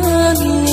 love you.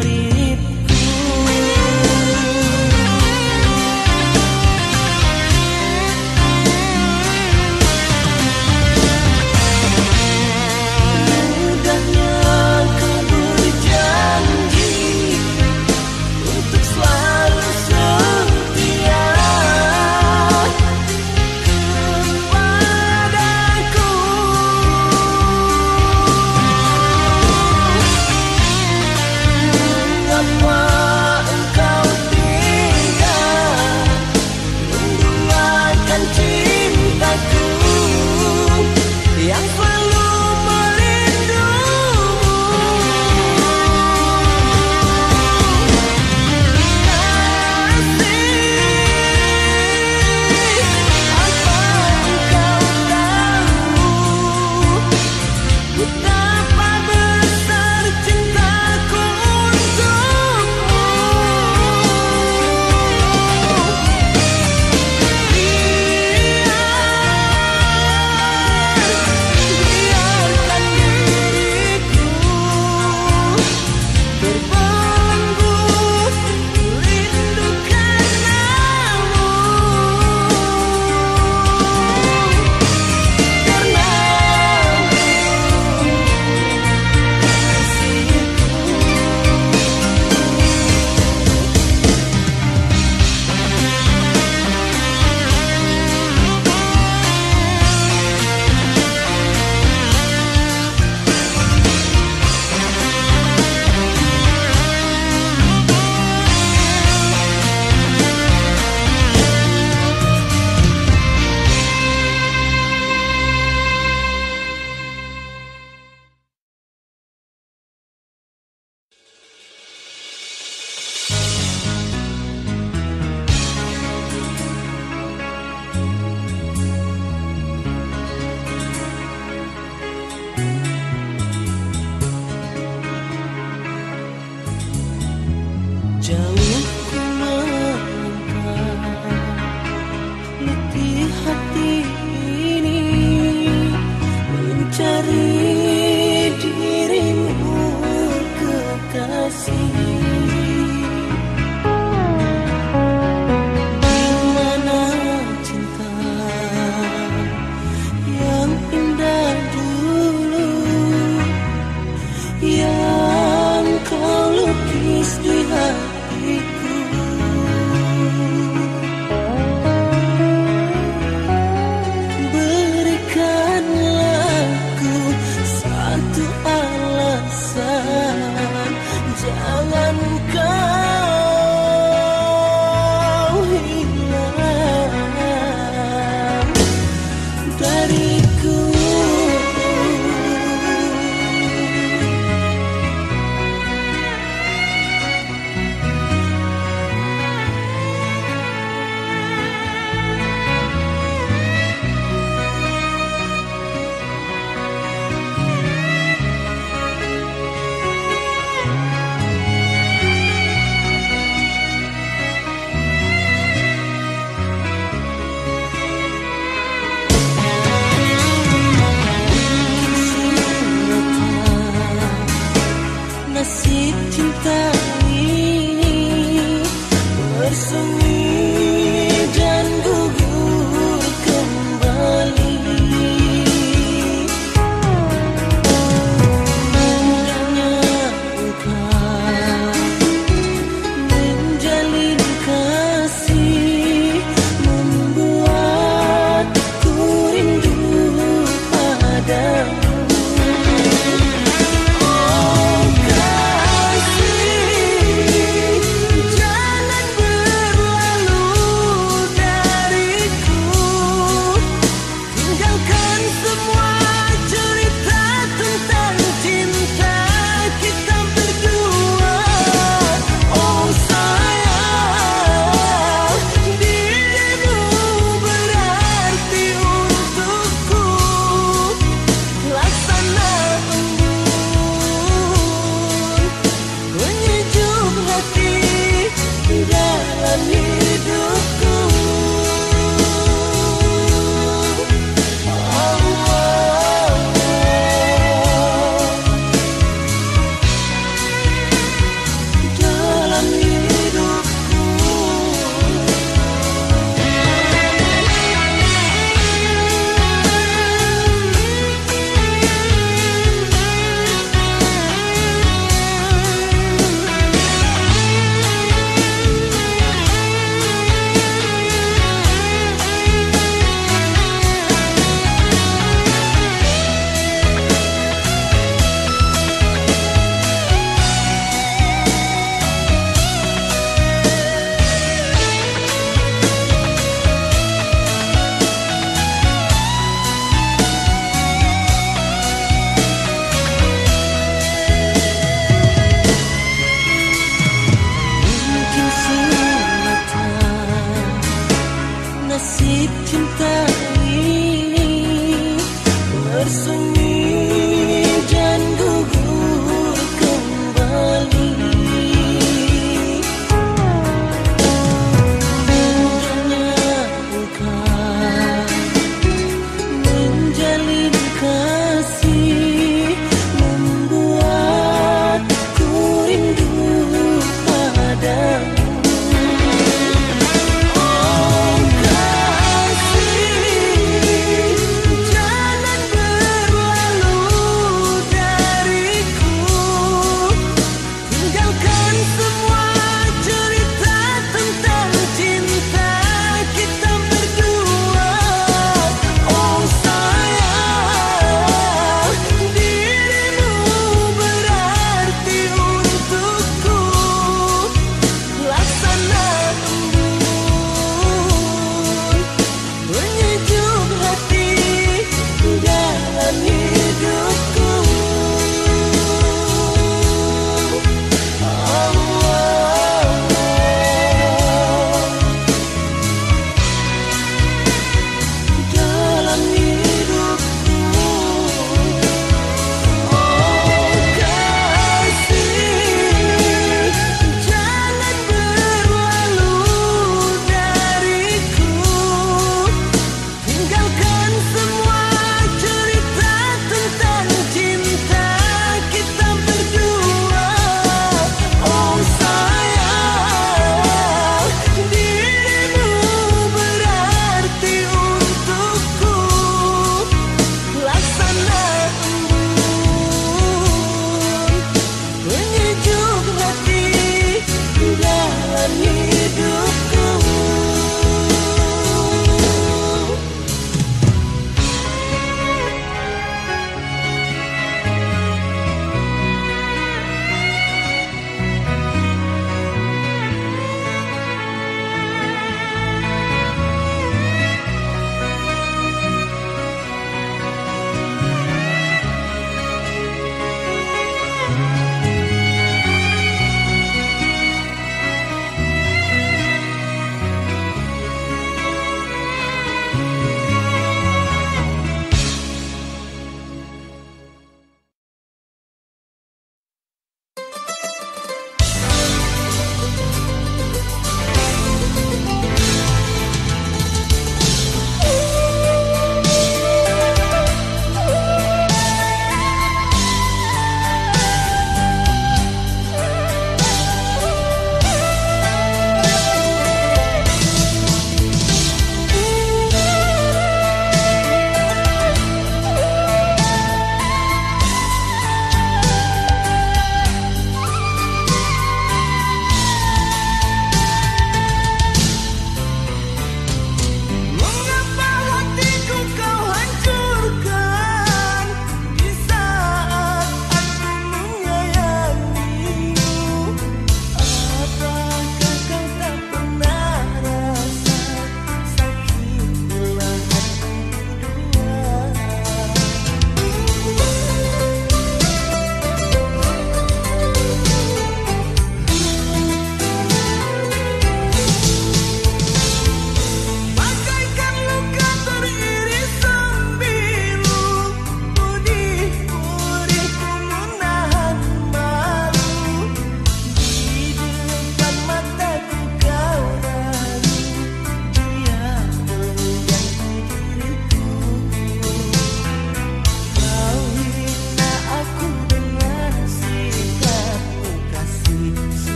somebody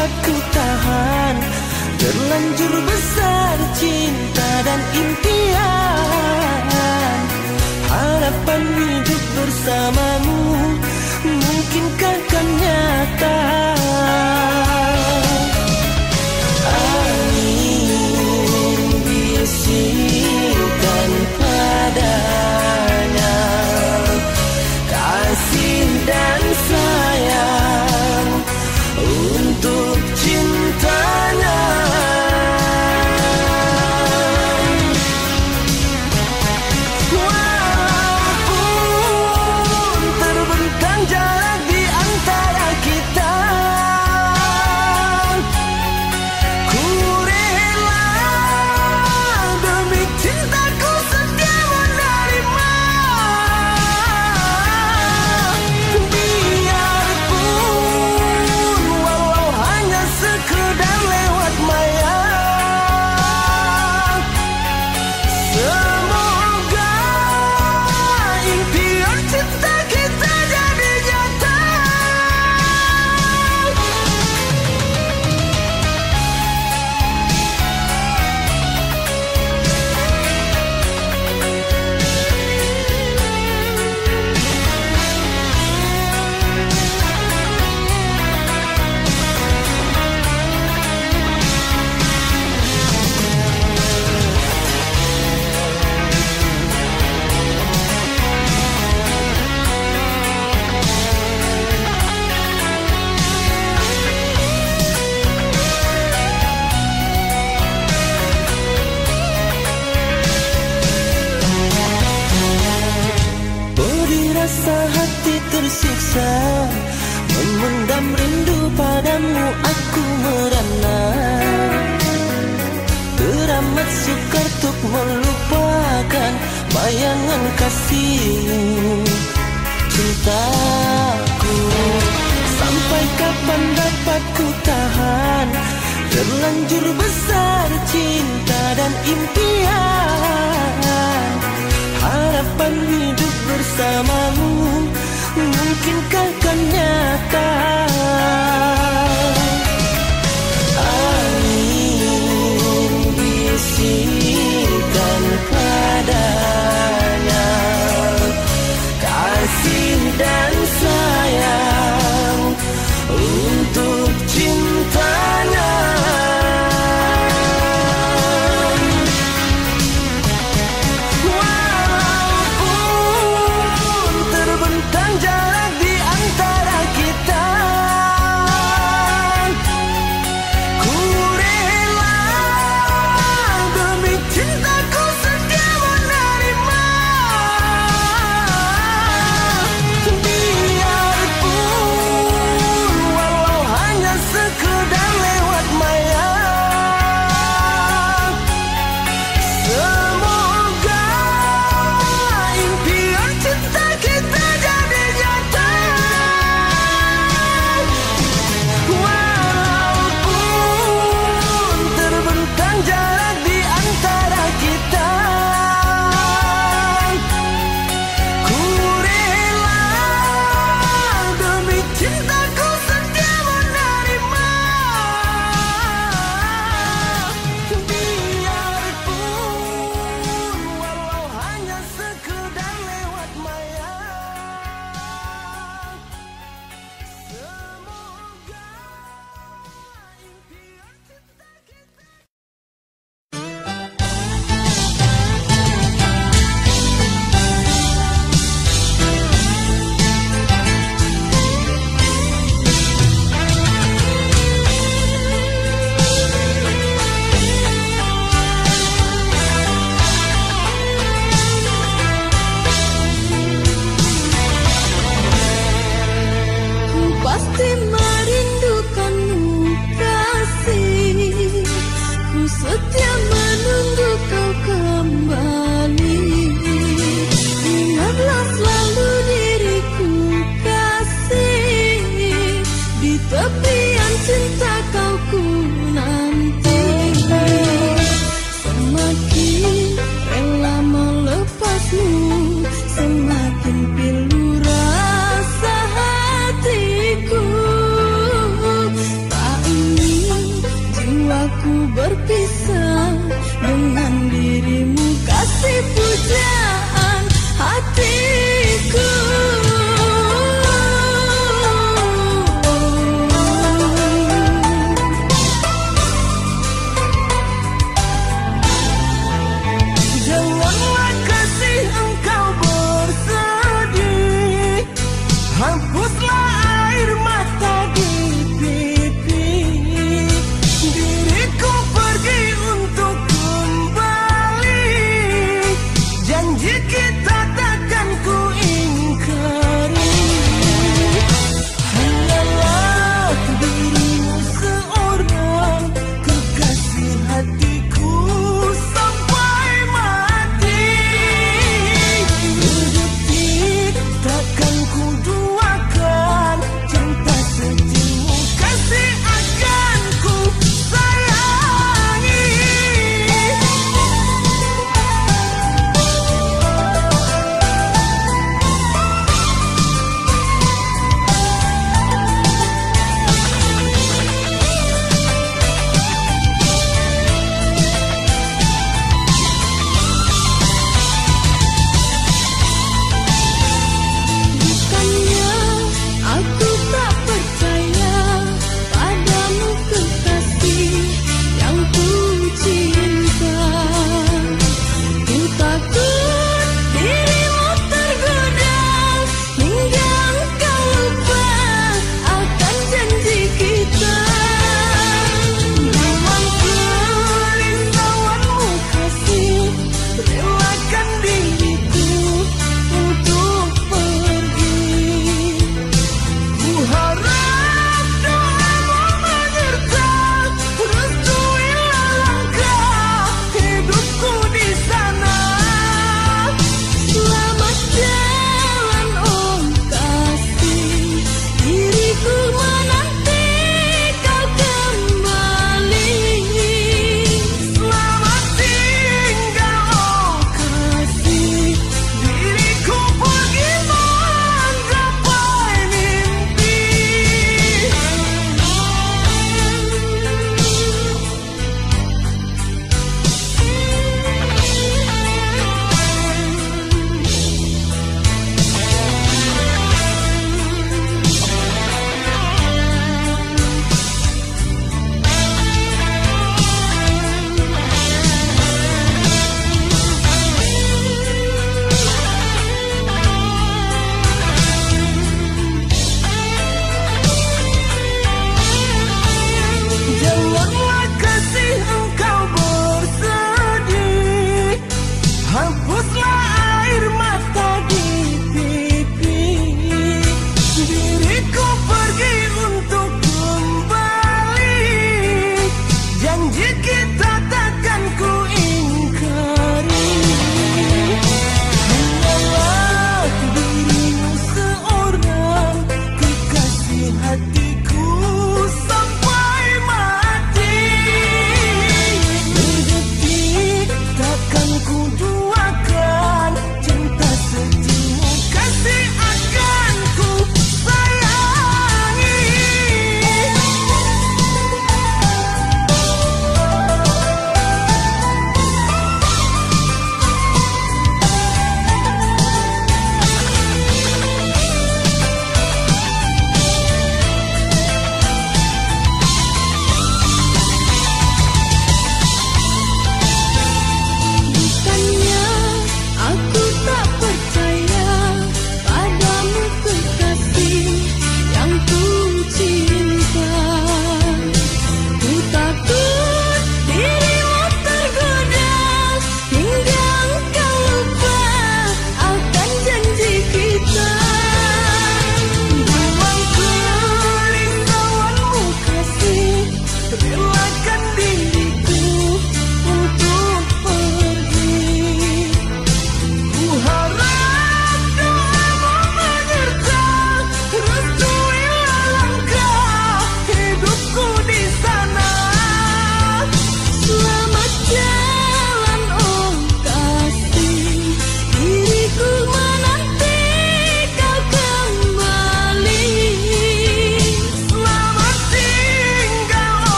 dapat ku tahan Terlanjur besar cinta dan impian Harapan hidup bersamamu Mungkinkah kan kenyataan? bisa Memendam rindu padamu aku merana. Teramat sukar untuk melupakan Bayangan kasihmu. Cintaku Sampai kapan dapat ku tahan? Terlanjur besar cinta dan impian. Harapan hidup bersamamu Mungkinkah kenyataan? Yeah.